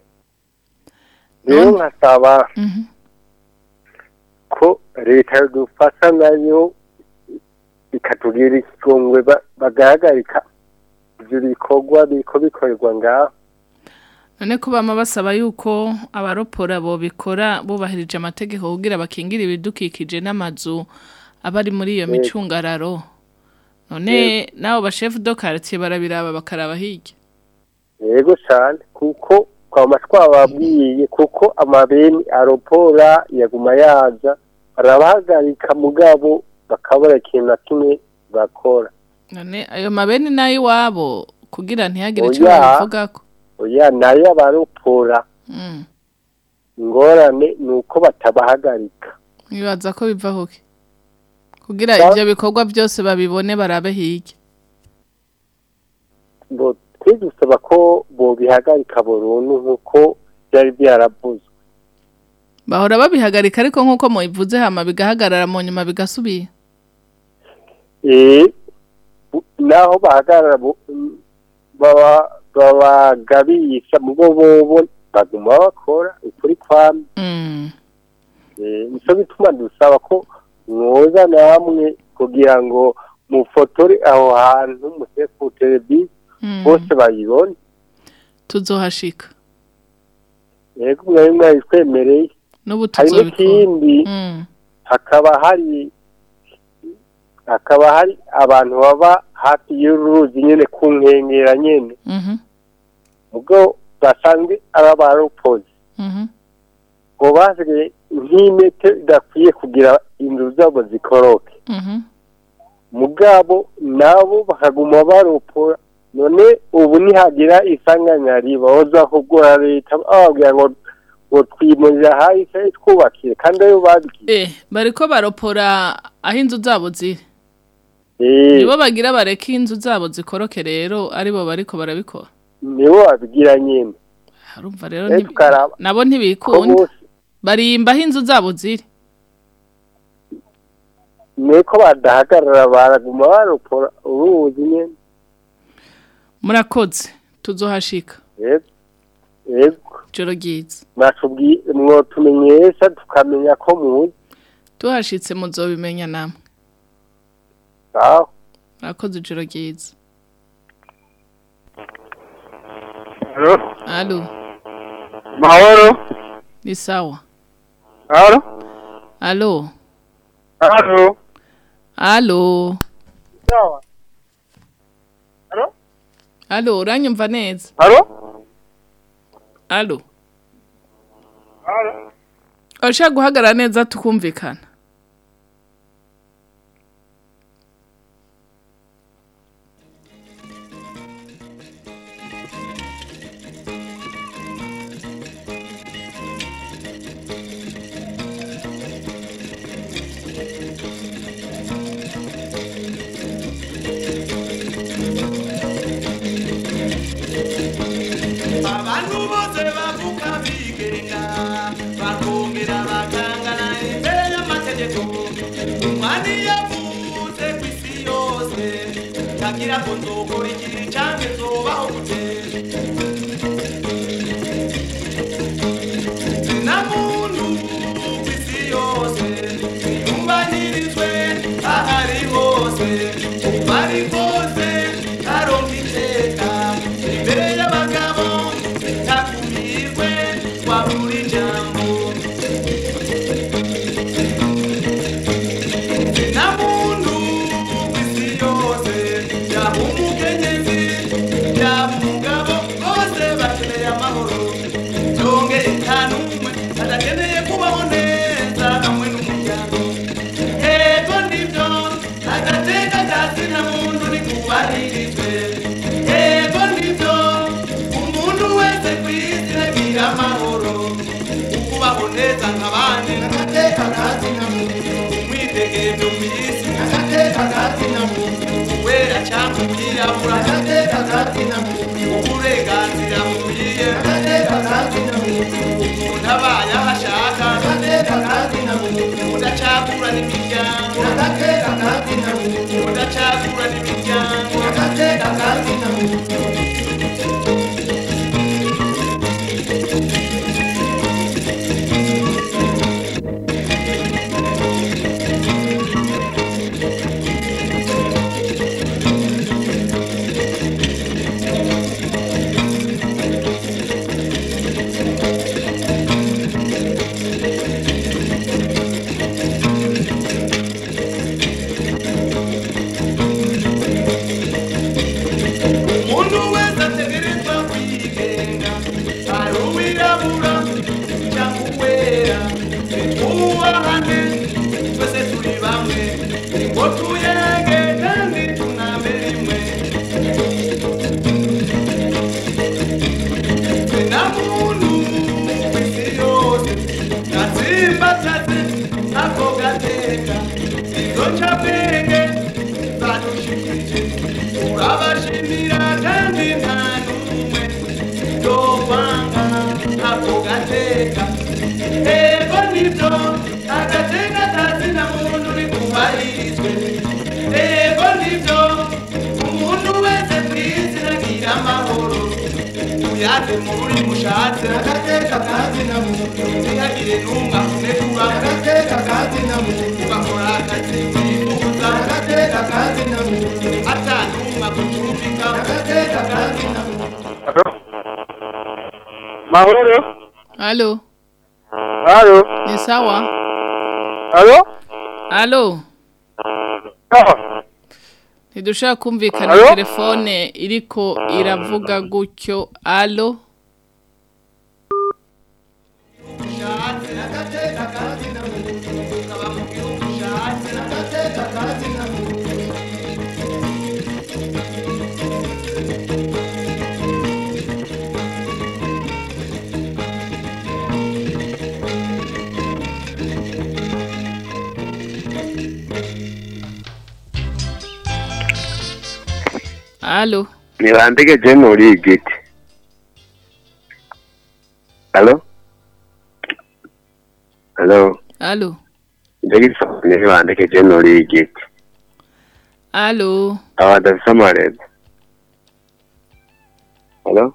rero nkasaba ko leta yodufasha na yo ikatubwira ikigongwe ba- bagahagarika ibyo bikorwa biriko bikorerwa ngaha none ko bama basaba yuko abaropora bo bikora bubahirije amategeko kugira bakingira ibidukikije n'amazu aba ari muri iyo micungararo. None nabo bashefu do quartier barabiraba bakaraba hirya. Yego cyane kuko twaba twababwiye kuko amabeni aropora yaguma yaza barabahagarika mugabo bakabura ikintu na kimwe bakora none ayo mabeni na yo iwabo kugira ntihagire ico Oya. babivugako oya na yo abaropora Mm. ingorane ni uko batabahagarika Nibaza ko biva hoke. Kugira ivyo bikorwa byose babibone barabe hirya. Twe dusaba ko bobihagarika burundu nk'uko byari byaravuzwe Bahora babihagarika ariko nk'uko mubivuze hama bigahagarara mu nyuma bigasubira. Bu- naho bahagarara baba babagabisha mugo bobo baguma bakora ukuri kwami Mm. Nico bituma dusaba ko mwoza namwe kugira ngo mufotore aho hantu museku televiziyo Mm. Bose bayibone Tuzohashika. yego mwari mwabitwemereye N'ubu hari n'ikindi hakaba hari hakaba hari abantu baba hafi y'uruzi nyene ku nkengera nyene Mhm. ubwo basanzwe ari abaropozi ngo basigaye nk'imetero idakwiye kugira inzu zabo zikoroke mugabo nabo bakaguma baropora none ubu nihagira isanganya riba boza kugora leta bababwira ngo ngo twimurira hahise twubakire kandi ayo babwiye Eh, bariko baropora aho inzu zabo ziri. Eh, Nibo bagira bareka inzu zabo zikoroke rero ari bo bariko barabikora. nibo babigira nyene Harumva rero Eh, nabo ntibikunda. Barimba aho inzu zabo ziri. niko badahagarara baraguma baropora uruzi nyene Murakoze. Tuzohashika. yego yego Joro ryiza. mwotumenyesha tukamenya ko muzi Tuhashitse muzobimenya namwe. aho Murakoze ijoro ryiza. Alo, Alo, mahoro. ni sawa. Alo, Alo, alo. alo. Sawa. Alo, Alo, uranyumva neza? alo, Alo. alo. Urashaka guhagarara neza tukumvikana. Ntagira ngo nzokora igihe canke nzobaho gute wera cyangwa umwirabura agateka kasi na muntu uburenganzira bukwiye agateka kasi na muntu umuntu abaye aho ashaka agateka kasi na muntu udacagura n'imiryango agateka kasi izo ncabwenge zadushikije urabashimira kandi nta n'umwe yokwanga ako gateka ego ni byo agateka kazina muntu rikubahirizwe ego ni byo umuntu wese ku isi agira amahoro uyaze mu ruri mushatse agateka kazina muntu ntihagire n'umwe akunegura agateka kazina muntu mahoro Halo, halo ni sawa? halo Halo. Ntidushaka kumvikana Halo? telefone iriko iravuga gutyo. Halo. Halo. nibandike je muri igiti halo halo Halo. ndagisa nibandike je muri igiti Halo. aba dafise amarebe halo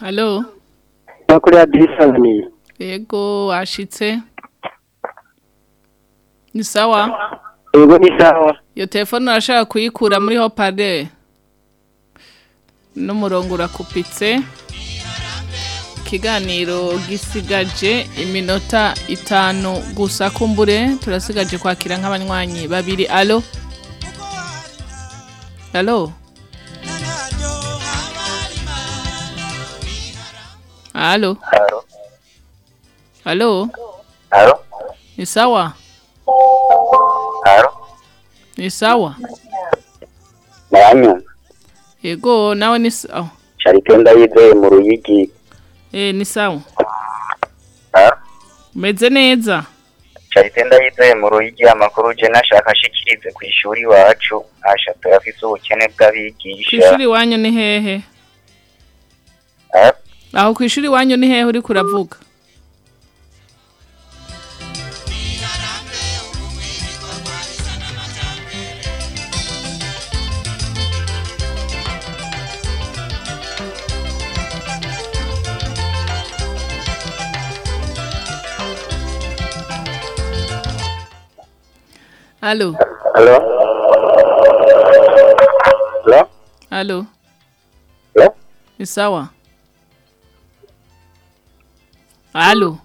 Halo. Makuru ya disanganiye. Yego washitse. Ni sawa? Yego ni sawa. Iyo telefone urashaka kuyikura muri hopade. N'umurongo urakupitse. Ikiganiro gisigaje iminota itanu gusa kumbure turasigaje kwakira nk'abanywanyi babiri alo alo alo Halo. Halo. ni sawa Halo. ni sawa Muranyumva? yego nawe ni sawa Sharikenda yize mu Ruyigi. eh ni sawa Halo. Meze neza Sharikenda yize mu Ruyigi amakuru je nashaka ashikirize ku ishuri wacu. Asha turafise ubukene bw'abigisha. kwishuri wanyu ni hehe Alo? Aho kwishuri wanyu ni hehe uri kuravuga Alo, Alo? Alo? alo, Alo? ni sawa? Alo,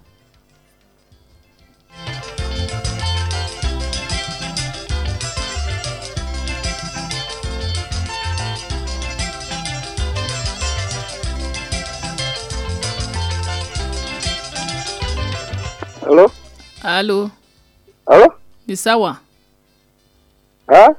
Alo? alo, Alo? ni sawa? Ha?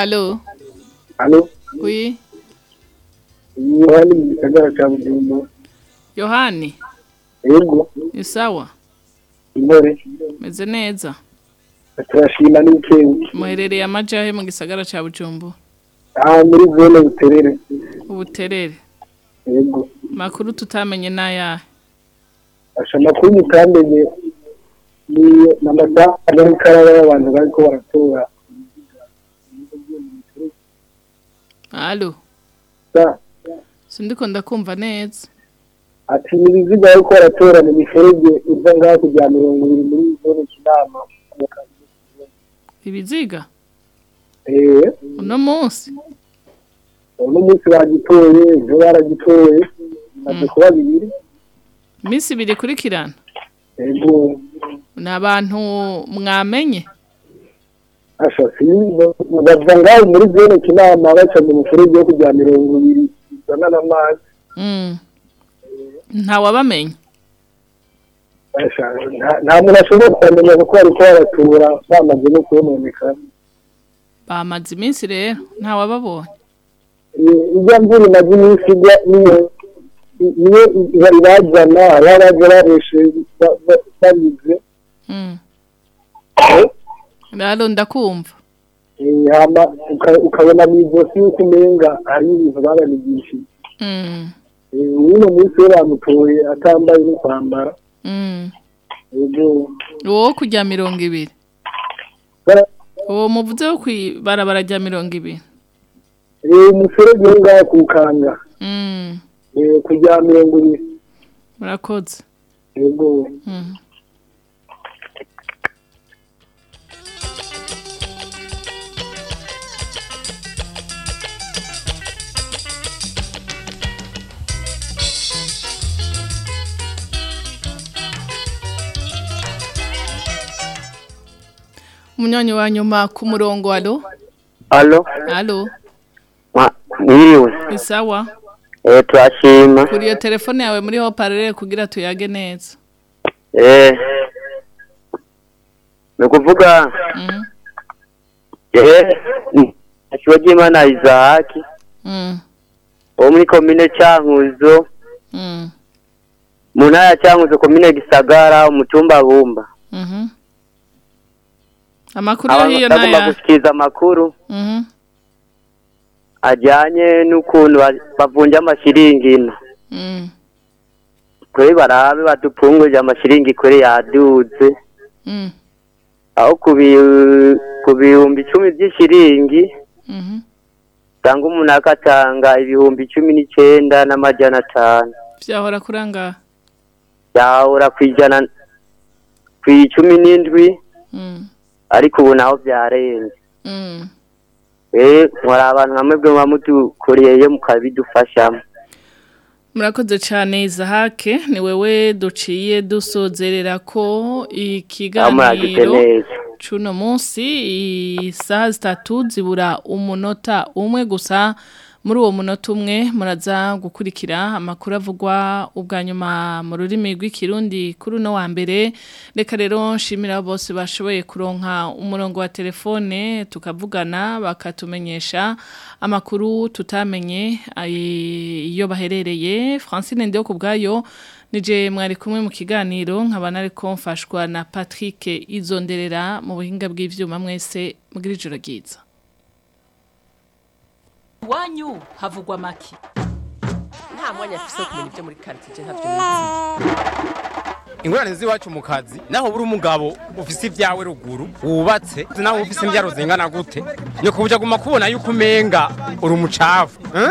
Alo, Alo? oui, Yohani mu gisagara ca Bujumbura. Yohani, Yego. ni sawa? Intore. Meze neza? Turashima n'ikewe. Muherereye amajahe mu gisagara ca Bujumbura? Aha muri zone Buterere. Ubuterere. Yego. Makuru tutamenye n'ayahe? Asha amakuru mutamenye ni n'amasaha n'ikaramu y'abantu bariko baratora. Alo, Sa, sindiko ndakumva neza. ati ibiziga bariko baratora mu miferege iva ngaho kujya mirongo ibiri muri zone Kinama. Ibiziga? Eh, Uno munsi? uno munsi bagitoye, ejo baragitoye. Maze kuba bibiri. Misi ibiri kurikirana? Yego. Ni abantu mwamenye? Bava ngaho muri zone Kinama baca mu miferege yo kujya mirongo ibiri izana n'amazi. Mm. Nta wabamenye? Asha, nta- muntu ashobora kumenya kuko bariko baratura bamaze no kubononekana. Bamaze iminsi rero, nta wababonye. ijya mvura imaze iminsi igwa niyo niyo ibazana hariho abaje bareshe ba- ba- babize. Rero ndakumva. Ukabona mu ijosi yuko umenga hari ibintu babanigishije Mm. Eh, uno munsi we bamutoye atambaye no kwambara Mm. Uwo kujya mirongo ibiri. Uwo muvuze wo kwibarabara rya mirongo ibiri. Eh, umuferege wo ngaho kukanga Mm. Eh, kujya mirongo ibiri Murakoze. yego Mm. Umunyonyi wa nyuma ku murongo alo. Alo? Alo. Mwiriwe. Ni sawa. Eh, turashima. Kuri iyo telefone yawe muri ho parere kugira tuyage neza. Eh. Ni ukuvuga Mm. Akiwa ry'Imana Isaac Mm. wo muri komine Cankuzo Mm. mu ntara ya Cankuzo komine Gisagara umutumba Bumba Mhm. Amakuru yo hiyo bagomba naya. gushikiriza amakuru Mhm. ajyanye n'ukuntu ba- bavunja amashiringi ino Mm. kuri barabe badupfungurije amashiringi kuri yaduze Mm. aho ku bi- ku bihumbi icumi by'ishiringi Mhm. usanga umuntu agatanga ibihumbi cumi n'icyenda n'amajana atanu Vyahora kuranga. yahora ku ijana ku icumi n'indwi Mm. Ariko ubu naho byarenze Mm. eh muri abantu hamwe bwe muba mudukoreye mukabidufashamo. Murakoze cyane Izahake ni wewe duciye dusozerera ko ikiganiro cuno munsi isaha zitatu zibura umunota umwe gusa. Muri uwo munota umwe muraza gukurikira amakuru avugwa ubwa nyuma mu rurimi rw'ikirundi kuri uno wa mbere. Reka rero nshimira bose bashoboye kuronka umurongo wa telefone tukavugana bakatumenyesha amakuru tutamenye iyo baherereye. Francine Ndeyo ku bwayo nije mwari kumwe mu kiganiro nkaba nariko mfashwa na Patrick Izonderera mu buhinga bw'ivyuma mwese ijoro ryiza. Iwanyu havugwa make nta mwanya afise wo kumenya ibyo muri karitsiye ntabyo ingorane z'iwacu mu kazi naho buri umugabo ufise ibyawe ruguru wubatse naho ufise imbyaro zingana gute? Ni kubuja guma kubona yuko umenga uri umucafu eh?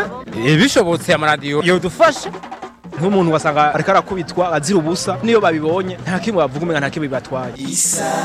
bishobotse amaradiyo yodufasha nk'umuntu wasanga ariko arakubitwa azira ubusa niyo babibonye nta kimwe bavuga umenga nta kimwe bibatwaye. Isangano